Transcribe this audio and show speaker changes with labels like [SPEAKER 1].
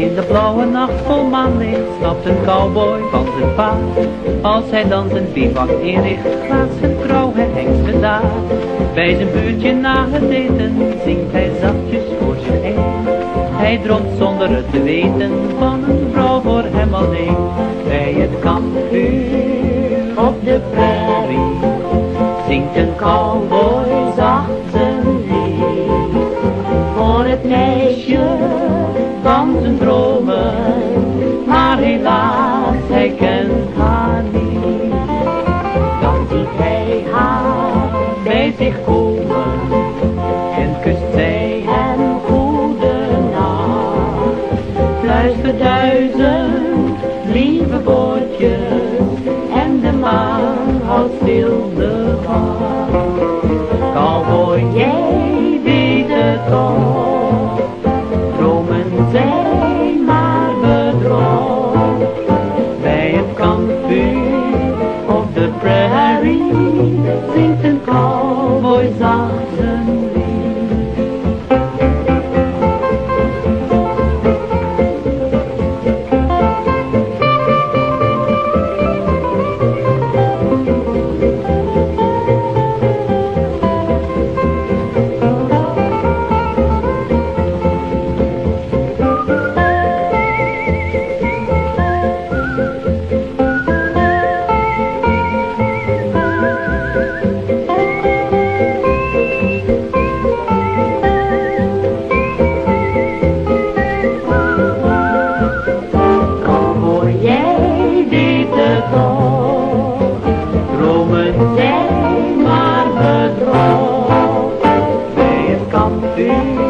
[SPEAKER 1] In de blauwe nacht vol maanlicht stapt een cowboy van zijn paard. Als hij dan zijn bivak inricht, gaat zijn trouw hij daar. Bij zijn buurtje na het eten zingt hij zachtjes voor zijn een. Hij droomt zonder het te weten van een vrouw voor hem alleen. Bij het kampvuur op de prairie zingt een cowboy zacht zijn lied. Voor het meisje van zijn dromen, maar helaas hij kent haar niet. Dan ziet hij haar bij zich komen en kust zij hem goede nacht. Fluistert duizend lieve woordjes en de maan houdt stil de. Cowboy zacht zijn